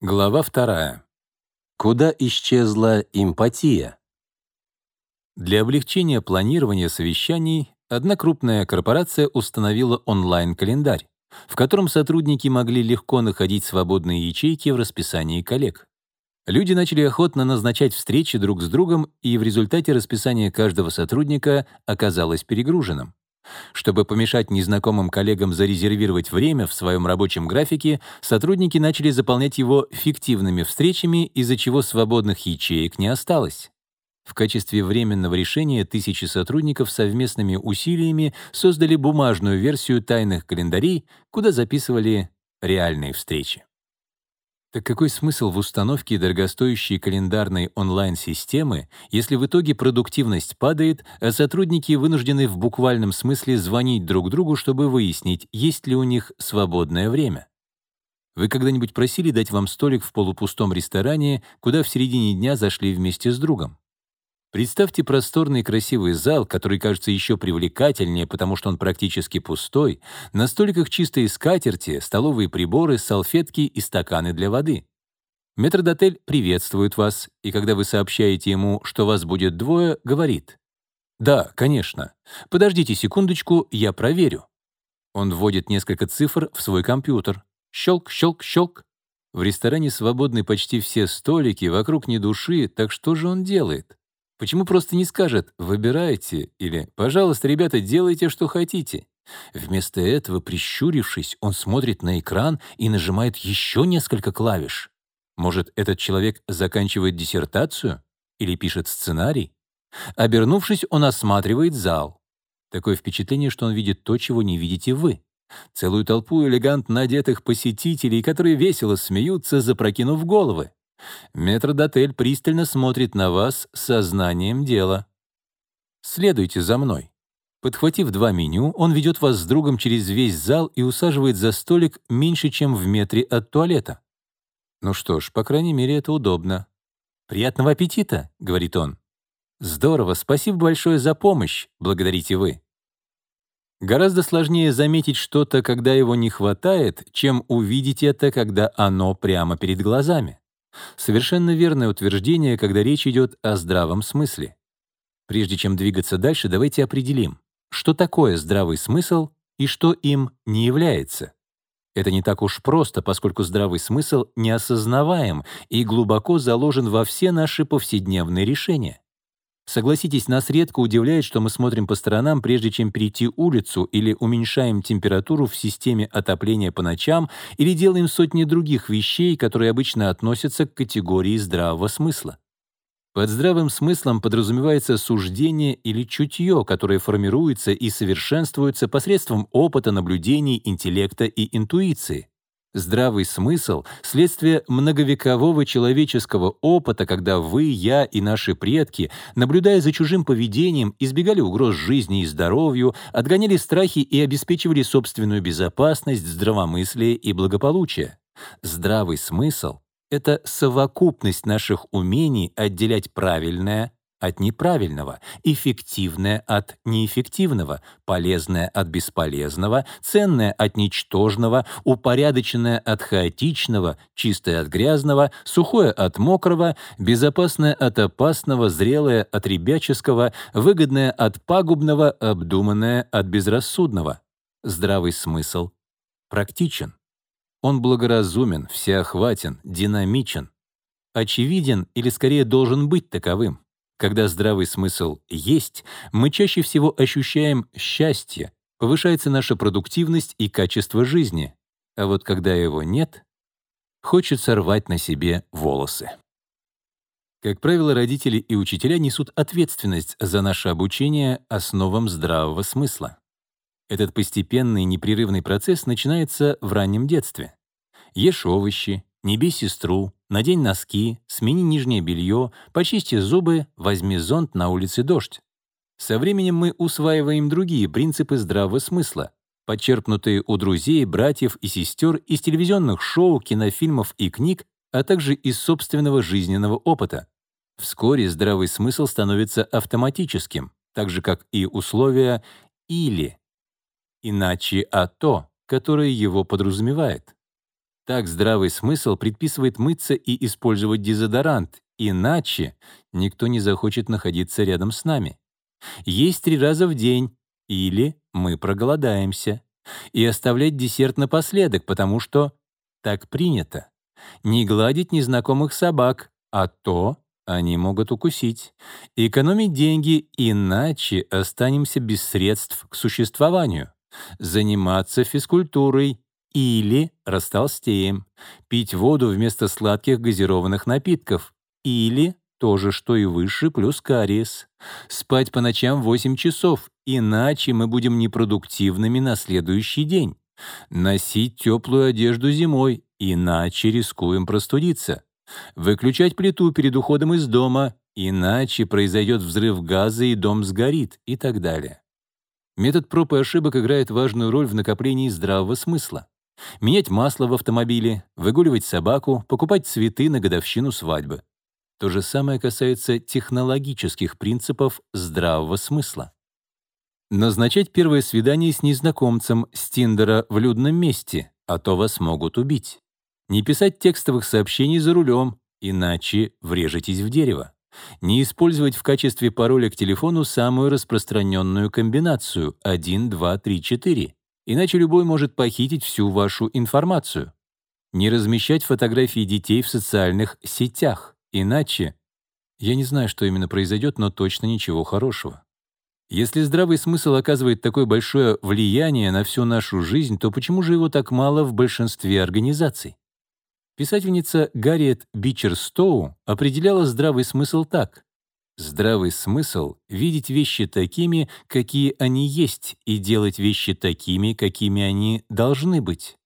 Глава вторая. Куда исчезла эмпатия? Для облегчения планирования совещаний одна крупная корпорация установила онлайн-календарь, в котором сотрудники могли легко находить свободные ячейки в расписании коллег. Люди начали охотно назначать встречи друг с другом, и в результате расписание каждого сотрудника оказалось перегруженным. Чтобы помешать незнакомым коллегам зарезервировать время в своем рабочем графике, сотрудники начали заполнять его фиктивными встречами, из-за чего свободных ячеек не осталось. В качестве временного решения тысячи сотрудников совместными усилиями создали бумажную версию тайных календарей, куда записывали реальные встречи. Так какой смысл в установке дорогостоящей календарной онлайн-системы, если в итоге продуктивность падает, а сотрудники вынуждены в буквальном смысле звонить друг другу, чтобы выяснить, есть ли у них свободное время? Вы когда-нибудь просили дать вам столик в полупустом ресторане, куда в середине дня зашли вместе с другом? Представьте просторный красивый зал, который кажется еще привлекательнее, потому что он практически пустой, на столиках чистые скатерти, столовые приборы, салфетки и стаканы для воды. Метрдотель приветствует вас, и когда вы сообщаете ему, что вас будет двое, говорит «Да, конечно. Подождите секундочку, я проверю». Он вводит несколько цифр в свой компьютер. Щелк, щелк, щелк. В ресторане свободны почти все столики, вокруг ни души, так что же он делает? Почему просто не скажет «выбирайте» или «пожалуйста, ребята, делайте, что хотите»? Вместо этого, прищурившись, он смотрит на экран и нажимает еще несколько клавиш. Может, этот человек заканчивает диссертацию или пишет сценарий? Обернувшись, он осматривает зал. Такое впечатление, что он видит то, чего не видите вы. Целую толпу элегантно одетых посетителей, которые весело смеются, запрокинув головы. Метродотель пристально смотрит на вас с сознанием дела. Следуйте за мной. Подхватив два меню, он ведет вас с другом через весь зал и усаживает за столик меньше, чем в метре от туалета. Ну что ж, по крайней мере, это удобно. «Приятного аппетита», — говорит он. «Здорово, спасибо большое за помощь», — благодарите вы. Гораздо сложнее заметить что-то, когда его не хватает, чем увидеть это, когда оно прямо перед глазами. Совершенно верное утверждение, когда речь идет о здравом смысле. Прежде чем двигаться дальше, давайте определим, что такое здравый смысл и что им не является. Это не так уж просто, поскольку здравый смысл неосознаваем и глубоко заложен во все наши повседневные решения. Согласитесь, нас редко удивляет, что мы смотрим по сторонам, прежде чем перейти улицу, или уменьшаем температуру в системе отопления по ночам, или делаем сотни других вещей, которые обычно относятся к категории здравого смысла. Под здравым смыслом подразумевается суждение или чутье, которое формируется и совершенствуется посредством опыта, наблюдений, интеллекта и интуиции. Здравый смысл — следствие многовекового человеческого опыта, когда вы, я и наши предки, наблюдая за чужим поведением, избегали угроз жизни и здоровью, отгоняли страхи и обеспечивали собственную безопасность, здравомыслие и благополучие. Здравый смысл — это совокупность наших умений отделять правильное от неправильного, эффективное от неэффективного, полезное от бесполезного, ценное от ничтожного, упорядоченное от хаотичного, чистое от грязного, сухое от мокрого, безопасное от опасного, зрелое от ребяческого, выгодное от пагубного, обдуманное от безрассудного. Здравый смысл практичен. Он благоразумен, всеохватен, динамичен, очевиден или скорее должен быть таковым. Когда здравый смысл есть, мы чаще всего ощущаем счастье, повышается наша продуктивность и качество жизни. А вот когда его нет, хочется рвать на себе волосы. Как правило, родители и учителя несут ответственность за наше обучение основам здравого смысла. Этот постепенный непрерывный процесс начинается в раннем детстве. Ешь овощи, не бей сестру, надень носки, смени нижнее белье, почисти зубы, возьми зонт на улице дождь. Со временем мы усваиваем другие принципы здравого смысла, подчерпнутые у друзей, братьев и сестер из телевизионных шоу, кинофильмов и книг, а также из собственного жизненного опыта. Вскоре здравый смысл становится автоматическим, так же как и условия «или», иначе «а то», которое его подразумевает. Так здравый смысл предписывает мыться и использовать дезодорант, иначе никто не захочет находиться рядом с нами. Есть три раза в день, или мы проголодаемся. И оставлять десерт напоследок, потому что так принято. Не гладить незнакомых собак, а то они могут укусить. Экономить деньги, иначе останемся без средств к существованию. Заниматься физкультурой или растолстеем. Пить воду вместо сладких газированных напитков или то же, что и выше, плюс кариес. Спать по ночам 8 часов, иначе мы будем непродуктивными на следующий день. Носить теплую одежду зимой, иначе рискуем простудиться. Выключать плиту перед уходом из дома, иначе произойдет взрыв газа и дом сгорит и так далее. Метод проб и ошибок играет важную роль в накоплении здравого смысла. Менять масло в автомобиле, выгуливать собаку, покупать цветы на годовщину свадьбы. То же самое касается технологических принципов здравого смысла. Назначать первое свидание с незнакомцем с Тиндера в людном месте, а то вас могут убить. Не писать текстовых сообщений за рулем, иначе врежетесь в дерево. Не использовать в качестве пароля к телефону самую распространенную комбинацию 1, 2, 3, 4, иначе любой может похитить всю вашу информацию. Не размещать фотографии детей в социальных сетях, иначе я не знаю, что именно произойдет, но точно ничего хорошего. Если здравый смысл оказывает такое большое влияние на всю нашу жизнь, то почему же его так мало в большинстве организаций? Писательница Гарриет Бичерстоу определяла здравый смысл так. Здравый смысл — видеть вещи такими, какие они есть, и делать вещи такими, какими они должны быть.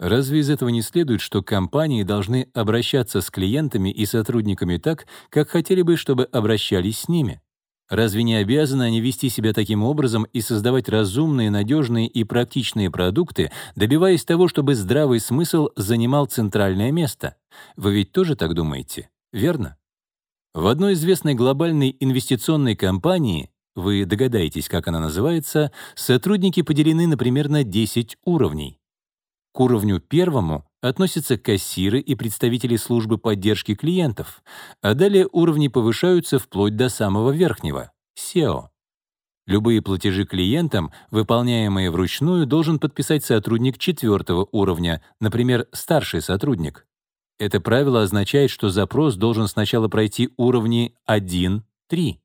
Разве из этого не следует, что компании должны обращаться с клиентами и сотрудниками так, как хотели бы, чтобы обращались с ними? Разве не обязаны они вести себя таким образом и создавать разумные, надежные и практичные продукты, добиваясь того, чтобы здравый смысл занимал центральное место? Вы ведь тоже так думаете, верно? В одной известной глобальной инвестиционной компании, вы догадаетесь, как она называется, сотрудники поделены, например, на 10 уровней. К уровню первому относятся кассиры и представители службы поддержки клиентов, а далее уровни повышаются вплоть до самого верхнего — SEO. Любые платежи клиентам, выполняемые вручную, должен подписать сотрудник четвертого уровня, например, старший сотрудник. Это правило означает, что запрос должен сначала пройти уровни 1, 3.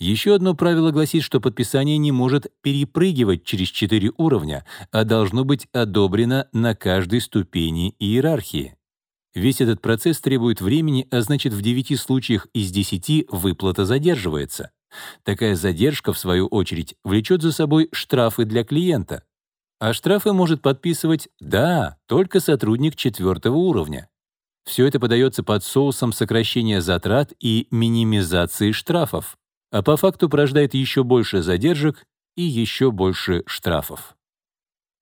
Еще одно правило гласит, что подписание не может перепрыгивать через четыре уровня, а должно быть одобрено на каждой ступени иерархии. Весь этот процесс требует времени, а значит, в 9 случаях из 10 выплата задерживается. Такая задержка, в свою очередь, влечет за собой штрафы для клиента. А штрафы может подписывать, да, только сотрудник четвертого уровня. Все это подается под соусом сокращения затрат и минимизации штрафов а по факту порождает еще больше задержек и еще больше штрафов.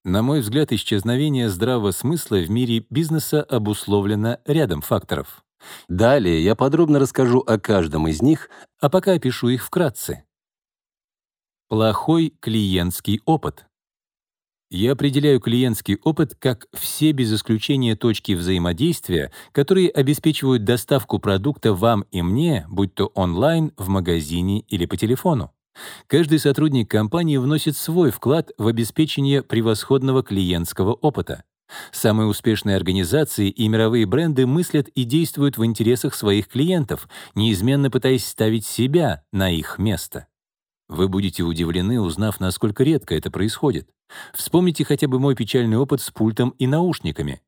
На мой взгляд, исчезновение здравого смысла в мире бизнеса обусловлено рядом факторов. Далее я подробно расскажу о каждом из них, а пока опишу их вкратце. Плохой клиентский опыт. Я определяю клиентский опыт как все без исключения точки взаимодействия, которые обеспечивают доставку продукта вам и мне, будь то онлайн, в магазине или по телефону. Каждый сотрудник компании вносит свой вклад в обеспечение превосходного клиентского опыта. Самые успешные организации и мировые бренды мыслят и действуют в интересах своих клиентов, неизменно пытаясь ставить себя на их место. Вы будете удивлены, узнав, насколько редко это происходит. Вспомните хотя бы мой печальный опыт с пультом и наушниками.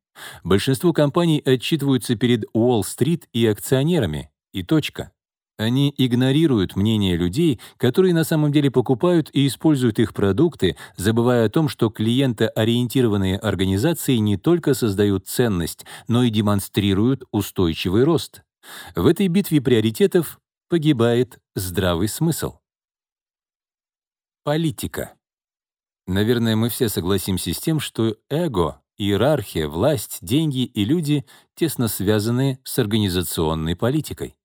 Большинство компаний отчитываются перед Уолл-стрит и акционерами, и точка. Они игнорируют мнение людей, которые на самом деле покупают и используют их продукты, забывая о том, что клиентоориентированные организации не только создают ценность, но и демонстрируют устойчивый рост. В этой битве приоритетов погибает здравый смысл. Политика. Наверное, мы все согласимся с тем, что эго, иерархия, власть, деньги и люди тесно связаны с организационной политикой.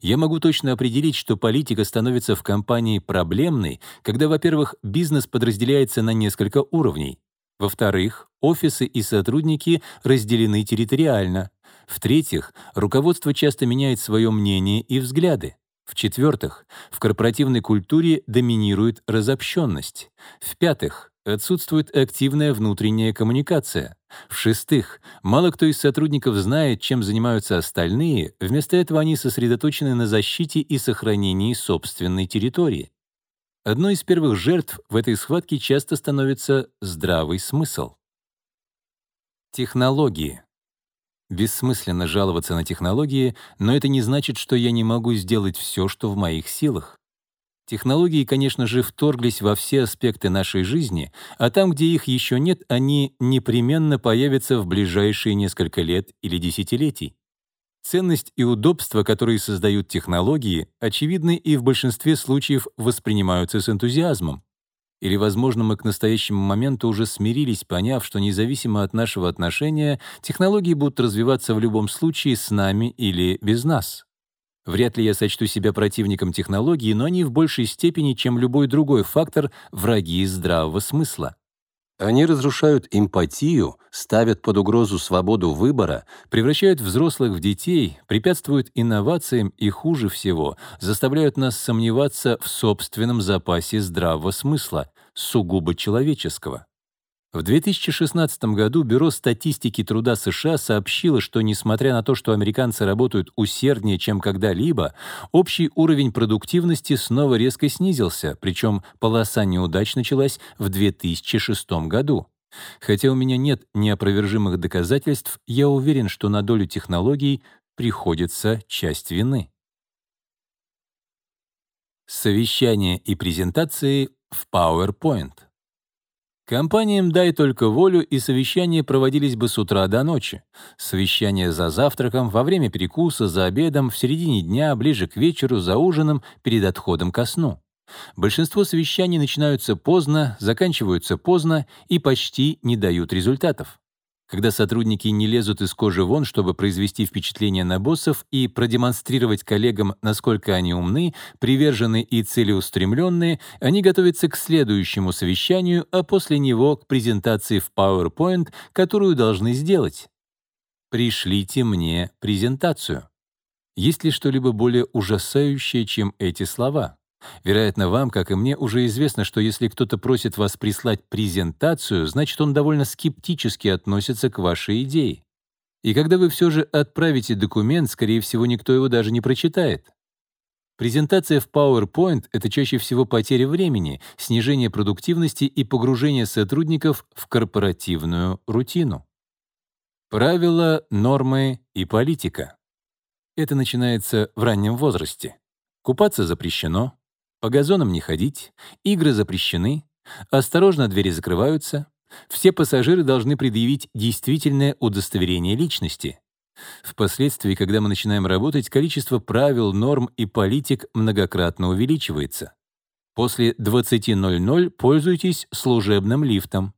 Я могу точно определить, что политика становится в компании проблемной, когда, во-первых, бизнес подразделяется на несколько уровней. Во-вторых, офисы и сотрудники разделены территориально. В-третьих, руководство часто меняет свое мнение и взгляды. В-четвертых, в корпоративной культуре доминирует разобщенность. В-пятых, отсутствует активная внутренняя коммуникация. В-шестых, мало кто из сотрудников знает, чем занимаются остальные, вместо этого они сосредоточены на защите и сохранении собственной территории. Одной из первых жертв в этой схватке часто становится здравый смысл. Технологии. Бессмысленно жаловаться на технологии, но это не значит, что я не могу сделать все, что в моих силах. Технологии, конечно же, вторглись во все аспекты нашей жизни, а там, где их еще нет, они непременно появятся в ближайшие несколько лет или десятилетий. Ценность и удобство, которые создают технологии, очевидны и в большинстве случаев воспринимаются с энтузиазмом. Или, возможно, мы к настоящему моменту уже смирились, поняв, что независимо от нашего отношения, технологии будут развиваться в любом случае с нами или без нас. Вряд ли я сочту себя противником технологий, но они в большей степени, чем любой другой фактор, враги здравого смысла. Они разрушают эмпатию, ставят под угрозу свободу выбора, превращают взрослых в детей, препятствуют инновациям и, хуже всего, заставляют нас сомневаться в собственном запасе здравого смысла, сугубо человеческого. В 2016 году Бюро статистики труда США сообщило, что, несмотря на то, что американцы работают усерднее, чем когда-либо, общий уровень продуктивности снова резко снизился, причем полоса неудач началась в 2006 году. Хотя у меня нет неопровержимых доказательств, я уверен, что на долю технологий приходится часть вины. Совещания и презентации в PowerPoint. Компаниям дай только волю, и совещания проводились бы с утра до ночи. Совещания за завтраком, во время перекуса, за обедом, в середине дня, ближе к вечеру, за ужином, перед отходом ко сну. Большинство совещаний начинаются поздно, заканчиваются поздно и почти не дают результатов когда сотрудники не лезут из кожи вон, чтобы произвести впечатление на боссов и продемонстрировать коллегам, насколько они умны, привержены и целеустремленные, они готовятся к следующему совещанию, а после него к презентации в PowerPoint, которую должны сделать. «Пришлите мне презентацию». Есть ли что-либо более ужасающее, чем эти слова? Вероятно, вам, как и мне, уже известно, что если кто-то просит вас прислать презентацию, значит, он довольно скептически относится к вашей идее. И когда вы все же отправите документ, скорее всего, никто его даже не прочитает. Презентация в PowerPoint — это чаще всего потеря времени, снижение продуктивности и погружение сотрудников в корпоративную рутину. Правила, нормы и политика. Это начинается в раннем возрасте. Купаться запрещено, по газонам не ходить, игры запрещены, осторожно двери закрываются, все пассажиры должны предъявить действительное удостоверение личности. Впоследствии, когда мы начинаем работать, количество правил, норм и политик многократно увеличивается. После 20.00 пользуйтесь служебным лифтом.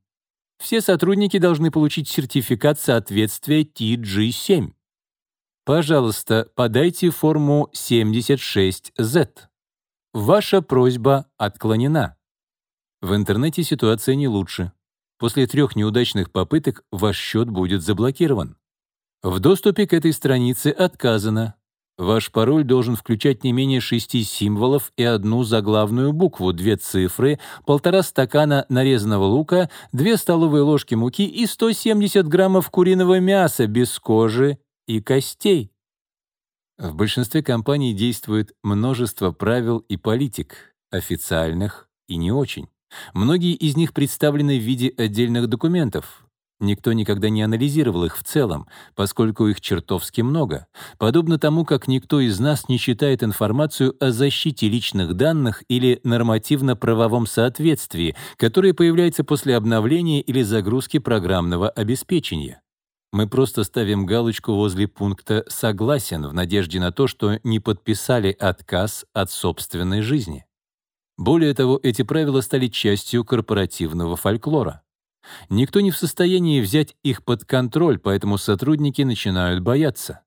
Все сотрудники должны получить сертификат соответствия TG7. Пожалуйста, подайте форму 76Z. Ваша просьба отклонена. В интернете ситуация не лучше. После трех неудачных попыток ваш счет будет заблокирован. В доступе к этой странице отказано. Ваш пароль должен включать не менее шести символов и одну заглавную букву, две цифры, полтора стакана нарезанного лука, две столовые ложки муки и 170 граммов куриного мяса без кожи и костей. В большинстве компаний действует множество правил и политик, официальных и не очень. Многие из них представлены в виде отдельных документов. Никто никогда не анализировал их в целом, поскольку их чертовски много, подобно тому, как никто из нас не читает информацию о защите личных данных или нормативно-правовом соответствии, которое появляется после обновления или загрузки программного обеспечения. Мы просто ставим галочку возле пункта «Согласен» в надежде на то, что не подписали отказ от собственной жизни. Более того, эти правила стали частью корпоративного фольклора. Никто не в состоянии взять их под контроль, поэтому сотрудники начинают бояться.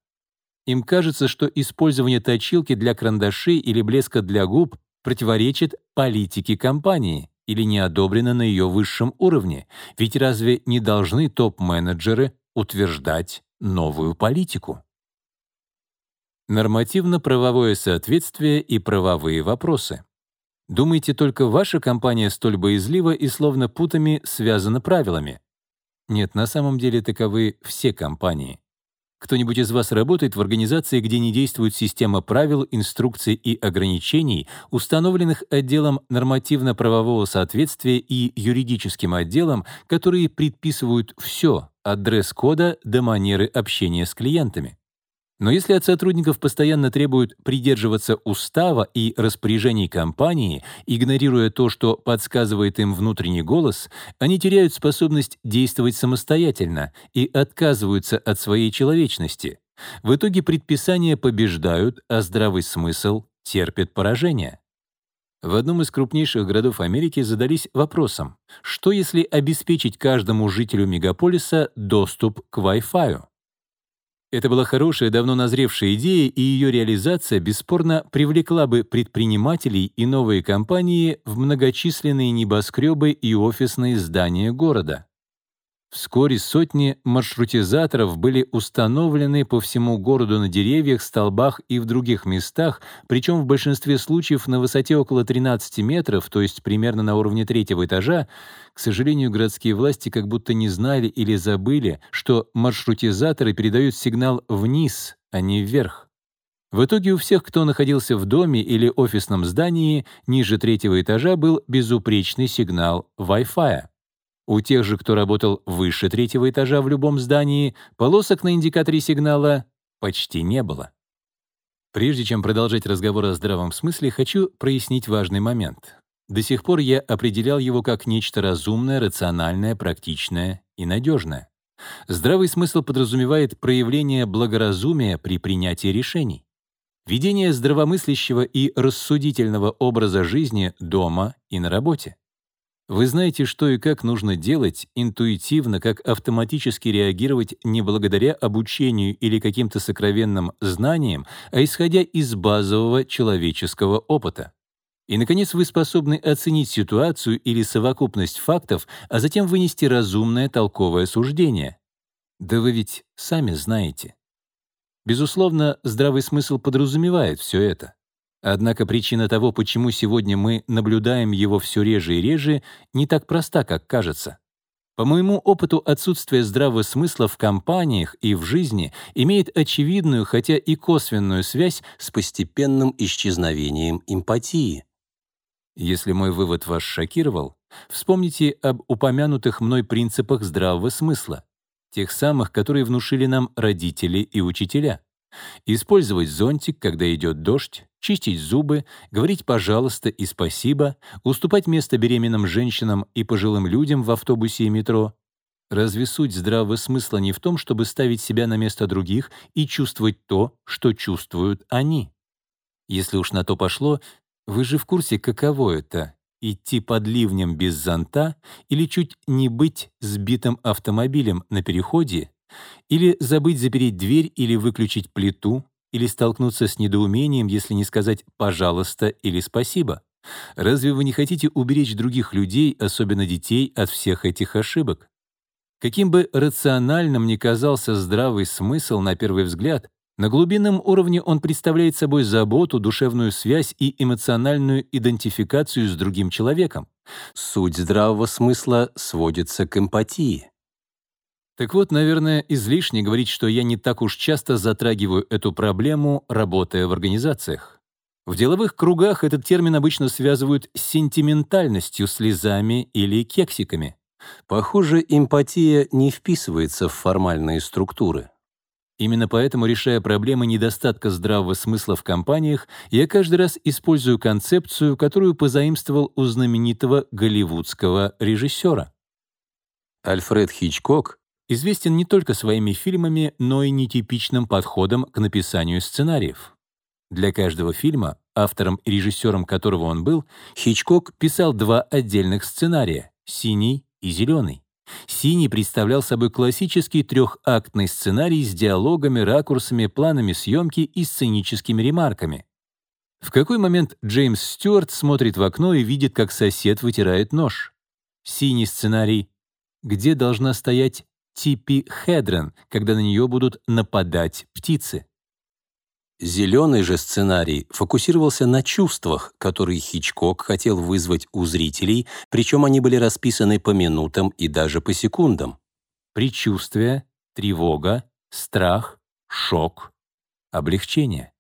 Им кажется, что использование точилки для карандашей или блеска для губ противоречит политике компании, или не одобрена на ее высшем уровне? Ведь разве не должны топ-менеджеры утверждать новую политику? Нормативно-правовое соответствие и правовые вопросы. Думаете, только ваша компания столь боязлива и словно путами связана правилами? Нет, на самом деле таковы все компании. Кто-нибудь из вас работает в организации, где не действует система правил, инструкций и ограничений, установленных отделом нормативно-правового соответствия и юридическим отделом, которые предписывают все, от дресс-кода до манеры общения с клиентами? Но если от сотрудников постоянно требуют придерживаться устава и распоряжений компании, игнорируя то, что подсказывает им внутренний голос, они теряют способность действовать самостоятельно и отказываются от своей человечности. В итоге предписания побеждают, а здравый смысл терпит поражение. В одном из крупнейших городов Америки задались вопросом, что если обеспечить каждому жителю мегаполиса доступ к Wi-Fi? Это была хорошая, давно назревшая идея, и ее реализация бесспорно привлекла бы предпринимателей и новые компании в многочисленные небоскребы и офисные здания города. Вскоре сотни маршрутизаторов были установлены по всему городу на деревьях, столбах и в других местах, причем в большинстве случаев на высоте около 13 метров, то есть примерно на уровне третьего этажа. К сожалению, городские власти как будто не знали или забыли, что маршрутизаторы передают сигнал вниз, а не вверх. В итоге у всех, кто находился в доме или офисном здании ниже третьего этажа, был безупречный сигнал Wi-Fi. У тех же, кто работал выше третьего этажа в любом здании, полосок на индикаторе сигнала почти не было. Прежде чем продолжать разговор о здравом смысле, хочу прояснить важный момент. До сих пор я определял его как нечто разумное, рациональное, практичное и надежное. Здравый смысл подразумевает проявление благоразумия при принятии решений. Ведение здравомыслящего и рассудительного образа жизни дома и на работе. Вы знаете, что и как нужно делать, интуитивно, как автоматически реагировать не благодаря обучению или каким-то сокровенным знаниям, а исходя из базового человеческого опыта. И, наконец, вы способны оценить ситуацию или совокупность фактов, а затем вынести разумное толковое суждение. Да вы ведь сами знаете. Безусловно, здравый смысл подразумевает все это. Однако причина того, почему сегодня мы наблюдаем его все реже и реже, не так проста, как кажется. По моему опыту, отсутствие здравого смысла в компаниях и в жизни имеет очевидную, хотя и косвенную связь с постепенным исчезновением эмпатии. Если мой вывод вас шокировал, вспомните об упомянутых мной принципах здравого смысла, тех самых, которые внушили нам родители и учителя. Использовать зонтик, когда идет дождь, чистить зубы, говорить «пожалуйста» и «спасибо», уступать место беременным женщинам и пожилым людям в автобусе и метро. Разве суть здравого смысла не в том, чтобы ставить себя на место других и чувствовать то, что чувствуют они? Если уж на то пошло, вы же в курсе, каково это — идти под ливнем без зонта или чуть не быть сбитым автомобилем на переходе, или забыть запереть дверь или выключить плиту, или столкнуться с недоумением, если не сказать «пожалуйста» или «спасибо». Разве вы не хотите уберечь других людей, особенно детей, от всех этих ошибок? Каким бы рациональным ни казался здравый смысл на первый взгляд, на глубинном уровне он представляет собой заботу, душевную связь и эмоциональную идентификацию с другим человеком. Суть здравого смысла сводится к эмпатии. Так вот, наверное, излишне говорить, что я не так уж часто затрагиваю эту проблему, работая в организациях. В деловых кругах этот термин обычно связывают с сентиментальностью, слезами или кексиками. Похоже, эмпатия не вписывается в формальные структуры. Именно поэтому, решая проблемы недостатка здравого смысла в компаниях, я каждый раз использую концепцию, которую позаимствовал у знаменитого голливудского режиссера. Альфред Хичкок известен не только своими фильмами, но и нетипичным подходом к написанию сценариев. Для каждого фильма, автором и режиссером которого он был, Хичкок писал два отдельных сценария — «Синий» и «Зеленый». «Синий» представлял собой классический трехактный сценарий с диалогами, ракурсами, планами съемки и сценическими ремарками. В какой момент Джеймс Стюарт смотрит в окно и видит, как сосед вытирает нож? Синий сценарий. Где должна стоять Типи Хедрен, когда на нее будут нападать птицы? Зеленый же сценарий фокусировался на чувствах, которые Хичкок хотел вызвать у зрителей, причем они были расписаны по минутам и даже по секундам. Предчувствие, тревога, страх, шок, облегчение.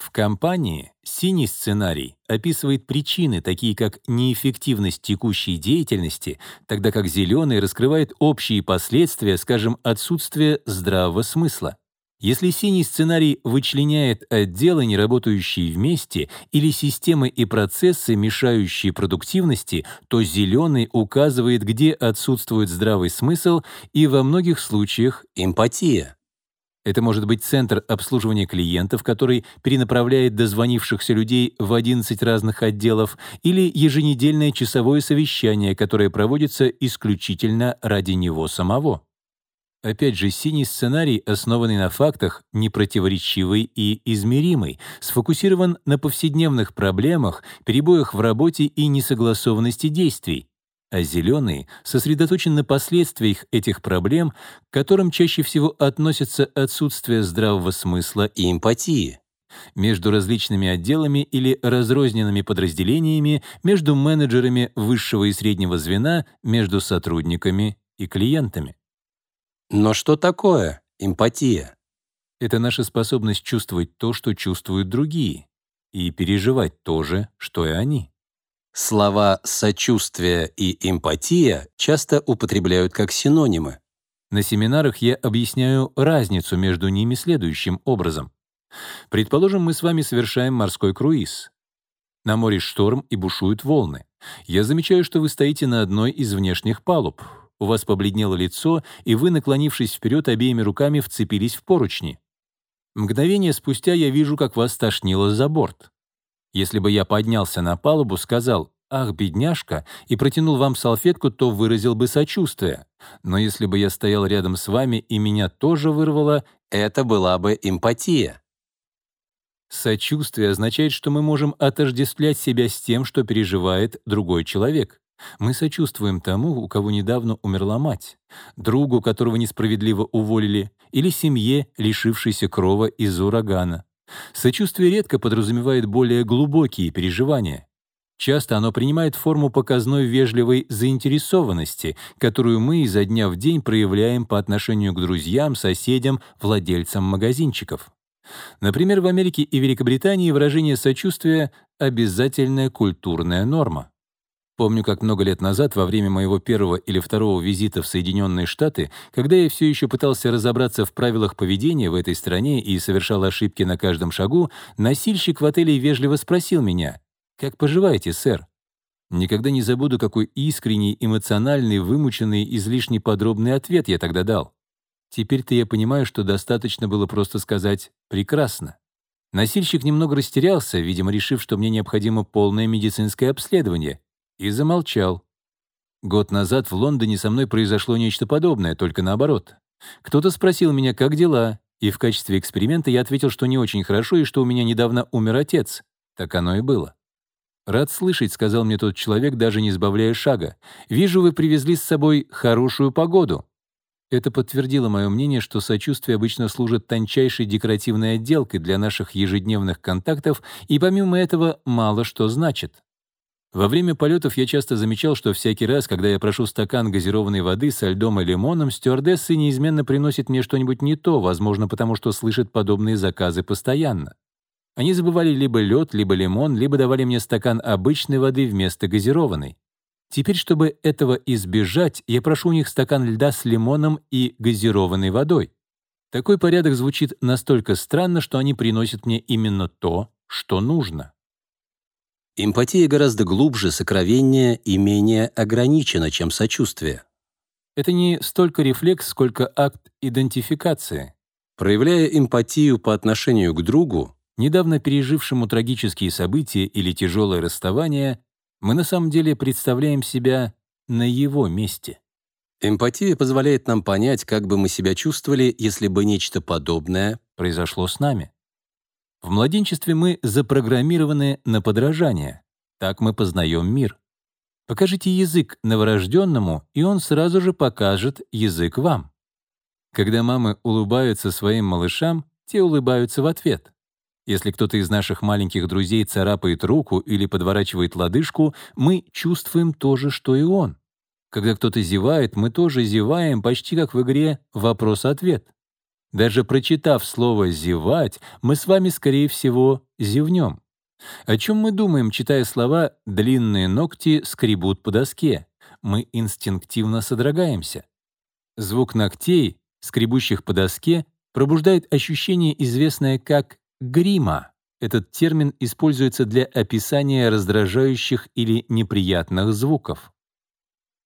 В компании синий сценарий описывает причины, такие как неэффективность текущей деятельности, тогда как зеленый раскрывает общие последствия, скажем, отсутствие здравого смысла. Если синий сценарий вычленяет отделы, не работающие вместе, или системы и процессы, мешающие продуктивности, то зеленый указывает, где отсутствует здравый смысл и во многих случаях эмпатия. Это может быть центр обслуживания клиентов, который перенаправляет дозвонившихся людей в 11 разных отделов, или еженедельное часовое совещание, которое проводится исключительно ради него самого. Опять же, синий сценарий, основанный на фактах, непротиворечивый и измеримый, сфокусирован на повседневных проблемах, перебоях в работе и несогласованности действий, а зеленый сосредоточен на последствиях этих проблем, к которым чаще всего относятся отсутствие здравого смысла и эмпатии. Между различными отделами или разрозненными подразделениями, между менеджерами высшего и среднего звена, между сотрудниками и клиентами. Но что такое эмпатия? Это наша способность чувствовать то, что чувствуют другие, и переживать то же, что и они. Слова «сочувствие» и «эмпатия» часто употребляют как синонимы. На семинарах я объясняю разницу между ними следующим образом. Предположим, мы с вами совершаем морской круиз. На море шторм и бушуют волны. Я замечаю, что вы стоите на одной из внешних палуб. У вас побледнело лицо, и вы, наклонившись вперед, обеими руками вцепились в поручни. Мгновение спустя я вижу, как вас тошнило за борт. Если бы я поднялся на палубу, сказал «Ах, бедняжка!» и протянул вам салфетку, то выразил бы сочувствие. Но если бы я стоял рядом с вами и меня тоже вырвало, это была бы эмпатия. Сочувствие означает, что мы можем отождествлять себя с тем, что переживает другой человек. Мы сочувствуем тому, у кого недавно умерла мать, другу, которого несправедливо уволили, или семье, лишившейся крова из-за урагана. Сочувствие редко подразумевает более глубокие переживания. Часто оно принимает форму показной вежливой заинтересованности, которую мы изо дня в день проявляем по отношению к друзьям, соседям, владельцам магазинчиков. Например, в Америке и Великобритании выражение сочувствия — обязательная культурная норма. Помню, как много лет назад, во время моего первого или второго визита в Соединенные Штаты, когда я все еще пытался разобраться в правилах поведения в этой стране и совершал ошибки на каждом шагу, носильщик в отеле вежливо спросил меня, «Как поживаете, сэр?» Никогда не забуду, какой искренний, эмоциональный, вымученный, излишне подробный ответ я тогда дал. Теперь-то я понимаю, что достаточно было просто сказать «прекрасно». Носильщик немного растерялся, видимо, решив, что мне необходимо полное медицинское обследование, и замолчал. Год назад в Лондоне со мной произошло нечто подобное, только наоборот. Кто-то спросил меня, как дела, и в качестве эксперимента я ответил, что не очень хорошо и что у меня недавно умер отец. Так оно и было. «Рад слышать», — сказал мне тот человек, даже не сбавляя шага. «Вижу, вы привезли с собой хорошую погоду». Это подтвердило мое мнение, что сочувствие обычно служит тончайшей декоративной отделкой для наших ежедневных контактов и помимо этого мало что значит. Во время полетов я часто замечал, что всякий раз, когда я прошу стакан газированной воды со льдом и лимоном, стюардессы неизменно приносят мне что-нибудь не то, возможно, потому что слышат подобные заказы постоянно. Они забывали либо лед, либо лимон, либо давали мне стакан обычной воды вместо газированной. Теперь, чтобы этого избежать, я прошу у них стакан льда с лимоном и газированной водой. Такой порядок звучит настолько странно, что они приносят мне именно то, что нужно. Эмпатия гораздо глубже, сокровеннее и менее ограничена, чем сочувствие. Это не столько рефлекс, сколько акт идентификации. Проявляя эмпатию по отношению к другу, недавно пережившему трагические события или тяжелое расставание, мы на самом деле представляем себя на его месте. Эмпатия позволяет нам понять, как бы мы себя чувствовали, если бы нечто подобное произошло с нами. В младенчестве мы запрограммированы на подражание. Так мы познаем мир. Покажите язык новорожденному, и он сразу же покажет язык вам. Когда мамы улыбаются своим малышам, те улыбаются в ответ. Если кто-то из наших маленьких друзей царапает руку или подворачивает лодыжку, мы чувствуем то же, что и он. Когда кто-то зевает, мы тоже зеваем, почти как в игре «вопрос-ответ». Даже прочитав слово «зевать», мы с вами, скорее всего, зевнем. О чем мы думаем, читая слова «длинные ногти скребут по доске»? Мы инстинктивно содрогаемся. Звук ногтей, скребущих по доске, пробуждает ощущение, известное как грима. Этот термин используется для описания раздражающих или неприятных звуков.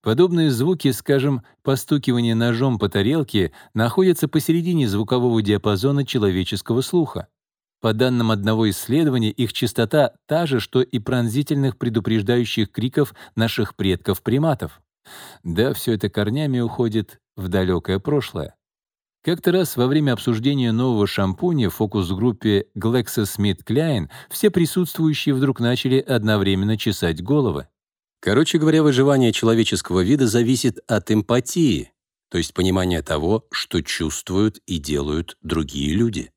Подобные звуки, скажем, постукивание ножом по тарелке, находятся посередине звукового диапазона человеческого слуха. По данным одного исследования, их частота та же, что и пронзительных предупреждающих криков наших предков-приматов. Да, все это корнями уходит в далекое прошлое. Как-то раз во время обсуждения нового шампуня в фокус-группе GlaxoSmithKline все присутствующие вдруг начали одновременно чесать головы. Короче говоря, выживание человеческого вида зависит от эмпатии, то есть понимания того, что чувствуют и делают другие люди.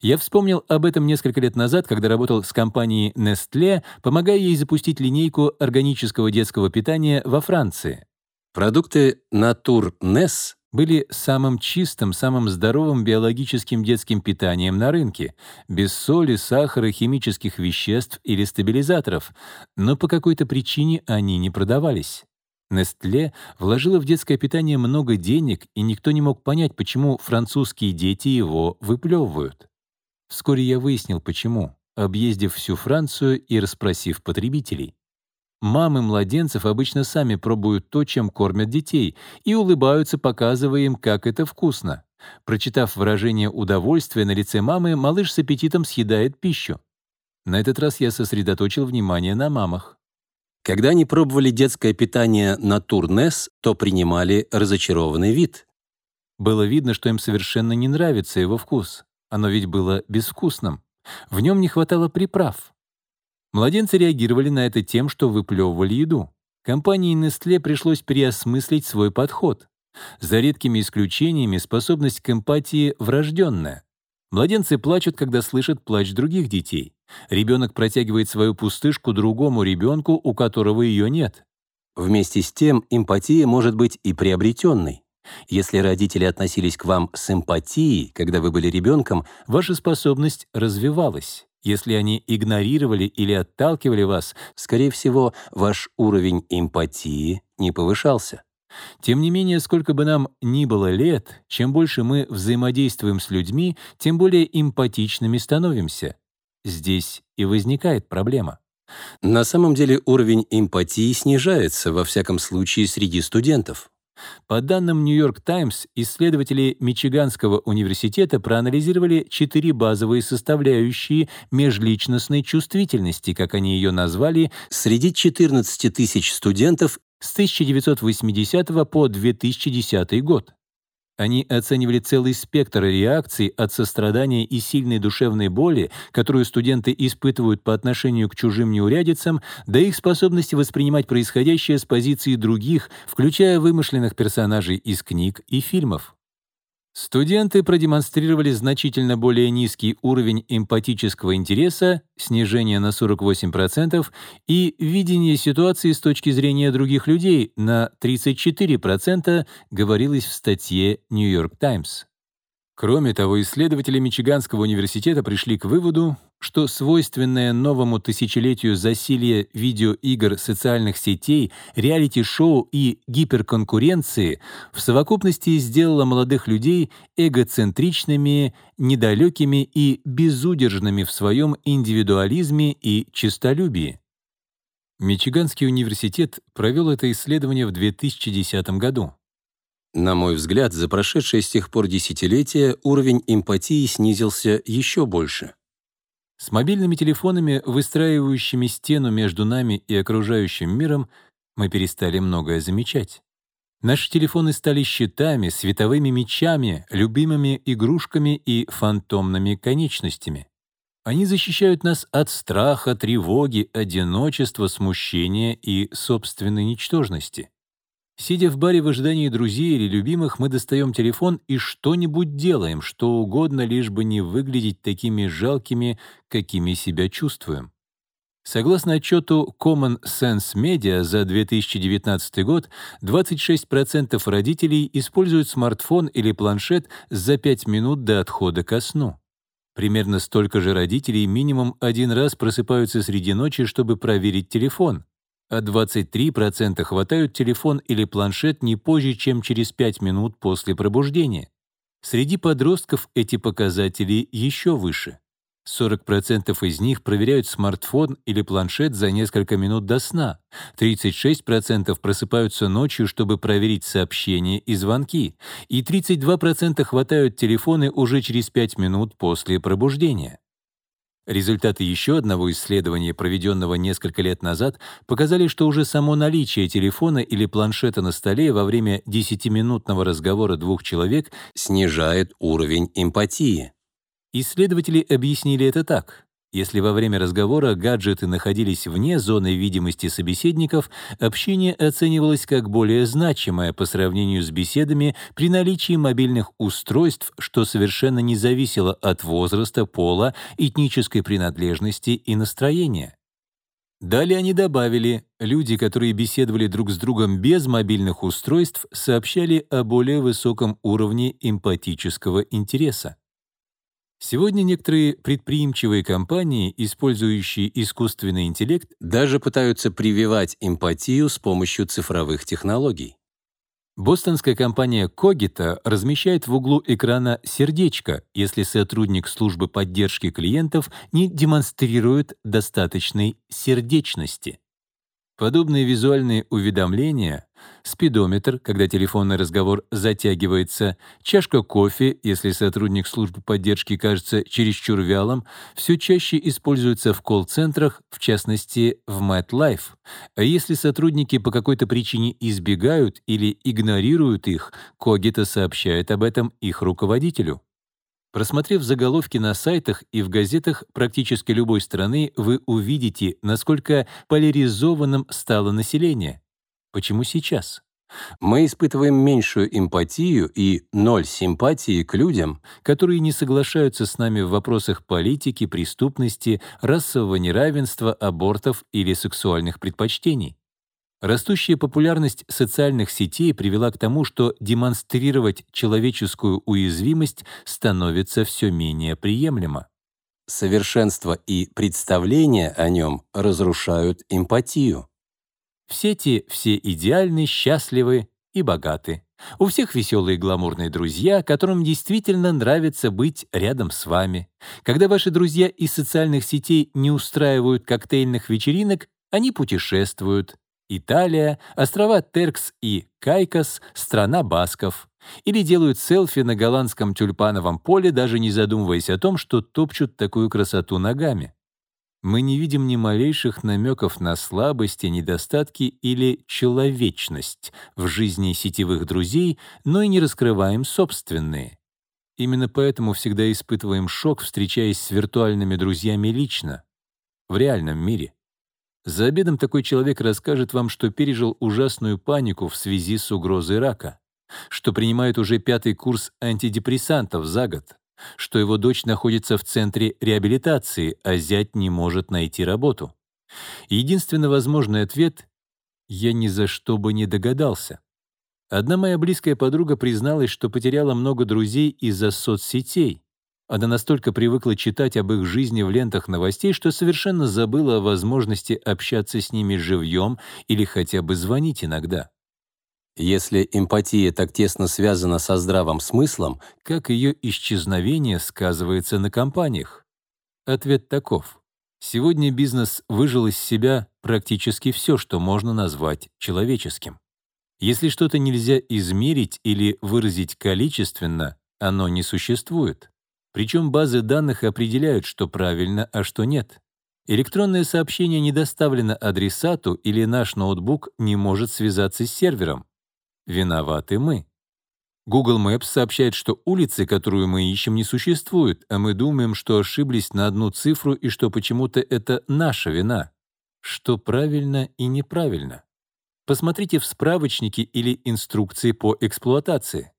Я вспомнил об этом несколько лет назад, когда работал с компанией Nestlé, помогая ей запустить линейку органического детского питания во Франции. Продукты Natur Ness были самым чистым, самым здоровым биологическим детским питанием на рынке, без соли, сахара, химических веществ или стабилизаторов, но по какой-то причине они не продавались. Нестле вложила в детское питание много денег, и никто не мог понять, почему французские дети его выплевывают. Вскоре я выяснил, почему, объездив всю Францию и расспросив потребителей. Мамы младенцев обычно сами пробуют то, чем кормят детей, и улыбаются, показывая им, как это вкусно. Прочитав выражение удовольствия на лице мамы, малыш с аппетитом съедает пищу. На этот раз я сосредоточил внимание на мамах. Когда они пробовали детское питание на Турнес, то принимали разочарованный вид. Было видно, что им совершенно не нравится его вкус. Оно ведь было безвкусным. В нем не хватало приправ. Младенцы реагировали на это тем, что выплевывали еду. Компании Nestle пришлось переосмыслить свой подход. За редкими исключениями способность к эмпатии врожденная. Младенцы плачут, когда слышат плач других детей. Ребенок протягивает свою пустышку другому ребенку, у которого ее нет. Вместе с тем, эмпатия может быть и приобретенной. Если родители относились к вам с эмпатией, когда вы были ребенком, ваша способность развивалась. Если они игнорировали или отталкивали вас, скорее всего, ваш уровень эмпатии не повышался. Тем не менее, сколько бы нам ни было лет, чем больше мы взаимодействуем с людьми, тем более эмпатичными становимся. Здесь и возникает проблема. На самом деле уровень эмпатии снижается, во всяком случае, среди студентов. По данным New York Times, исследователи Мичиганского университета проанализировали четыре базовые составляющие межличностной чувствительности, как они ее назвали, среди 14 тысяч студентов с 1980 по 2010 год. Они оценивали целый спектр реакций от сострадания и сильной душевной боли, которую студенты испытывают по отношению к чужим неурядицам, до их способности воспринимать происходящее с позиции других, включая вымышленных персонажей из книг и фильмов. Студенты продемонстрировали значительно более низкий уровень эмпатического интереса, снижение на 48%, и видение ситуации с точки зрения других людей на 34%, говорилось в статье New York Times. Кроме того, исследователи Мичиганского университета пришли к выводу, что свойственное новому тысячелетию засилье видеоигр, социальных сетей, реалити-шоу и гиперконкуренции в совокупности сделало молодых людей эгоцентричными, недалекими и безудержными в своем индивидуализме и честолюбии. Мичиганский университет провел это исследование в 2010 году. На мой взгляд, за прошедшее с тех пор десятилетие уровень эмпатии снизился еще больше. С мобильными телефонами, выстраивающими стену между нами и окружающим миром, мы перестали многое замечать. Наши телефоны стали щитами, световыми мечами, любимыми игрушками и фантомными конечностями. Они защищают нас от страха, тревоги, одиночества, смущения и собственной ничтожности. Сидя в баре в ожидании друзей или любимых, мы достаем телефон и что-нибудь делаем, что угодно, лишь бы не выглядеть такими жалкими, какими себя чувствуем. Согласно отчету Common Sense Media за 2019 год, 26% родителей используют смартфон или планшет за 5 минут до отхода ко сну. Примерно столько же родителей минимум один раз просыпаются среди ночи, чтобы проверить телефон а 23% хватают телефон или планшет не позже, чем через 5 минут после пробуждения. Среди подростков эти показатели еще выше. 40% из них проверяют смартфон или планшет за несколько минут до сна. 36% просыпаются ночью, чтобы проверить сообщения и звонки. И 32% хватают телефоны уже через 5 минут после пробуждения. Результаты еще одного исследования, проведенного несколько лет назад, показали, что уже само наличие телефона или планшета на столе во время 10-минутного разговора двух человек снижает уровень эмпатии. Исследователи объяснили это так. Если во время разговора гаджеты находились вне зоны видимости собеседников, общение оценивалось как более значимое по сравнению с беседами при наличии мобильных устройств, что совершенно не зависело от возраста, пола, этнической принадлежности и настроения. Далее они добавили, люди, которые беседовали друг с другом без мобильных устройств, сообщали о более высоком уровне эмпатического интереса. Сегодня некоторые предприимчивые компании, использующие искусственный интеллект, даже пытаются прививать эмпатию с помощью цифровых технологий. Бостонская компания Cogita размещает в углу экрана сердечко, если сотрудник службы поддержки клиентов не демонстрирует достаточной сердечности. Подобные визуальные уведомления — спидометр, когда телефонный разговор затягивается, чашка кофе, если сотрудник службы поддержки кажется чересчур вялым, все чаще используются в колл-центрах, в частности, в MetLife. А если сотрудники по какой-то причине избегают или игнорируют их, Когита сообщает об этом их руководителю. Просмотрев заголовки на сайтах и в газетах практически любой страны, вы увидите, насколько поляризованным стало население. Почему сейчас? Мы испытываем меньшую эмпатию и ноль симпатии к людям, которые не соглашаются с нами в вопросах политики, преступности, расового неравенства, абортов или сексуальных предпочтений. Растущая популярность социальных сетей привела к тому, что демонстрировать человеческую уязвимость становится все менее приемлемо. Совершенство и представление о нем разрушают эмпатию. В сети все идеальны, счастливы и богаты. У всех веселые гламурные друзья, которым действительно нравится быть рядом с вами. Когда ваши друзья из социальных сетей не устраивают коктейльных вечеринок, они путешествуют, Италия, острова Теркс и Кайкос — страна басков. Или делают селфи на голландском тюльпановом поле, даже не задумываясь о том, что топчут такую красоту ногами. Мы не видим ни малейших намеков на слабости, недостатки или человечность в жизни сетевых друзей, но и не раскрываем собственные. Именно поэтому всегда испытываем шок, встречаясь с виртуальными друзьями лично, в реальном мире. За обедом такой человек расскажет вам, что пережил ужасную панику в связи с угрозой рака, что принимает уже пятый курс антидепрессантов за год, что его дочь находится в центре реабилитации, а зять не может найти работу. Единственный возможный ответ — «я ни за что бы не догадался». Одна моя близкая подруга призналась, что потеряла много друзей из-за соцсетей, она настолько привыкла читать об их жизни в лентах новостей, что совершенно забыла о возможности общаться с ними живьем или хотя бы звонить иногда. Если эмпатия так тесно связана со здравым смыслом, как ее исчезновение сказывается на компаниях? Ответ таков. Сегодня бизнес выжил из себя практически все, что можно назвать человеческим. Если что-то нельзя измерить или выразить количественно, оно не существует. Причем базы данных определяют, что правильно, а что нет. Электронное сообщение не доставлено адресату или наш ноутбук не может связаться с сервером. Виноваты мы. Google Maps сообщает, что улицы, которую мы ищем, не существует, а мы думаем, что ошиблись на одну цифру и что почему-то это наша вина. Что правильно и неправильно. Посмотрите в справочнике или инструкции по эксплуатации.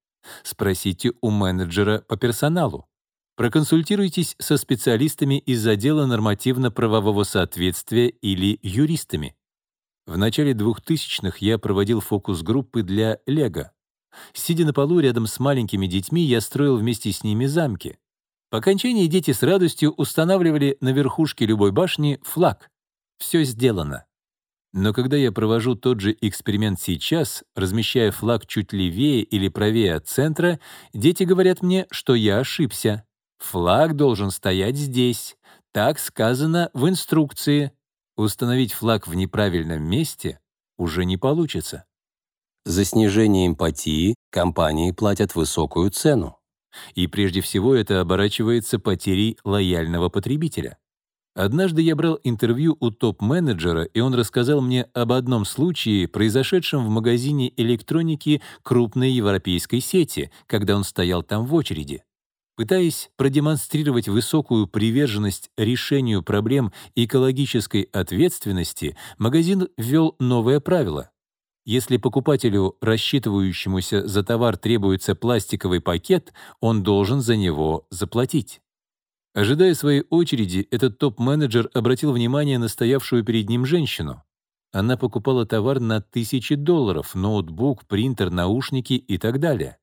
Спросите у менеджера по персоналу. Проконсультируйтесь со специалистами из отдела нормативно-правового соответствия или юристами. В начале 2000-х я проводил фокус-группы для Лего. Сидя на полу рядом с маленькими детьми, я строил вместе с ними замки. По окончании дети с радостью устанавливали на верхушке любой башни флаг. Все сделано. Но когда я провожу тот же эксперимент сейчас, размещая флаг чуть левее или правее от центра, дети говорят мне, что я ошибся. Флаг должен стоять здесь. Так сказано в инструкции. Установить флаг в неправильном месте уже не получится. За снижение эмпатии компании платят высокую цену. И прежде всего это оборачивается потерей лояльного потребителя. Однажды я брал интервью у топ-менеджера, и он рассказал мне об одном случае, произошедшем в магазине электроники крупной европейской сети, когда он стоял там в очереди. Пытаясь продемонстрировать высокую приверженность решению проблем экологической ответственности, магазин ввел новое правило. Если покупателю, рассчитывающемуся за товар, требуется пластиковый пакет, он должен за него заплатить. Ожидая своей очереди, этот топ-менеджер обратил внимание на стоявшую перед ним женщину. Она покупала товар на тысячи долларов, ноутбук, принтер, наушники и так далее.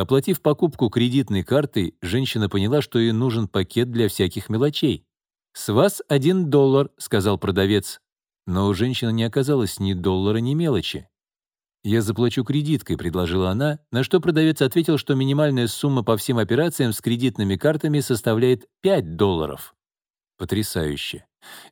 Оплатив покупку кредитной картой, женщина поняла, что ей нужен пакет для всяких мелочей. «С вас один доллар», — сказал продавец. Но у женщины не оказалось ни доллара, ни мелочи. «Я заплачу кредиткой», — предложила она, на что продавец ответил, что минимальная сумма по всем операциям с кредитными картами составляет 5 долларов. Потрясающе.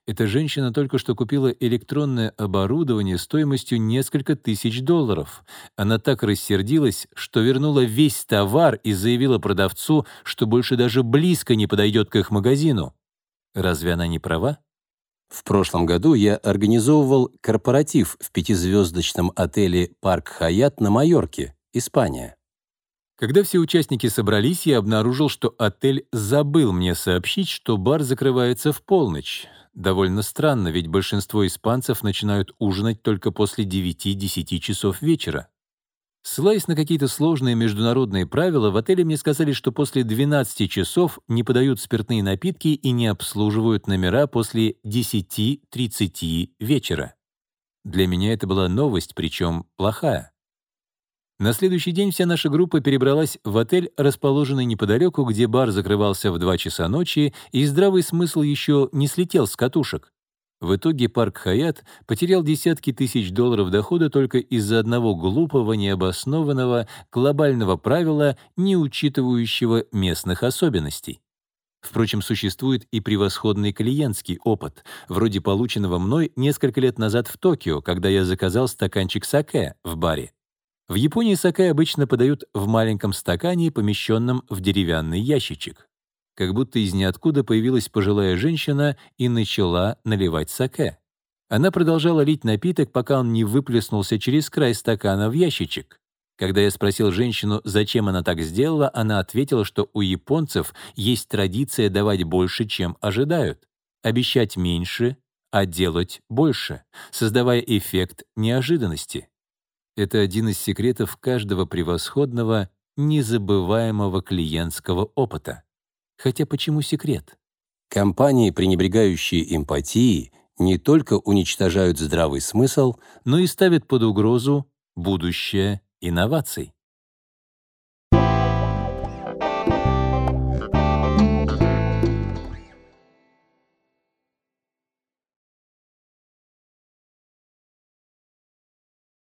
Эта женщина только что купила электронное оборудование стоимостью несколько тысяч долларов. Она так рассердилась, что вернула весь товар и заявила продавцу, что больше даже близко не подойдет к их магазину. Разве она не права? В прошлом году я организовывал корпоратив в пятизвездочном отеле «Парк Хаят» на Майорке, Испания. Когда все участники собрались, я обнаружил, что отель забыл мне сообщить, что бар закрывается в полночь. Довольно странно, ведь большинство испанцев начинают ужинать только после 9-10 часов вечера. Ссылаясь на какие-то сложные международные правила, в отеле мне сказали, что после 12 часов не подают спиртные напитки и не обслуживают номера после 10-30 вечера. Для меня это была новость, причем плохая. На следующий день вся наша группа перебралась в отель, расположенный неподалеку, где бар закрывался в 2 часа ночи, и здравый смысл еще не слетел с катушек. В итоге парк «Хаят» потерял десятки тысяч долларов дохода только из-за одного глупого, необоснованного, глобального правила, не учитывающего местных особенностей. Впрочем, существует и превосходный клиентский опыт, вроде полученного мной несколько лет назад в Токио, когда я заказал стаканчик саке в баре. В Японии саке обычно подают в маленьком стакане, помещенном в деревянный ящичек как будто из ниоткуда появилась пожилая женщина и начала наливать саке. Она продолжала лить напиток, пока он не выплеснулся через край стакана в ящичек. Когда я спросил женщину, зачем она так сделала, она ответила, что у японцев есть традиция давать больше, чем ожидают. Обещать меньше, а делать больше, создавая эффект неожиданности. Это один из секретов каждого превосходного, незабываемого клиентского опыта. Хотя почему секрет? Компании, пренебрегающие эмпатией, не только уничтожают здравый смысл, но и ставят под угрозу будущее инноваций.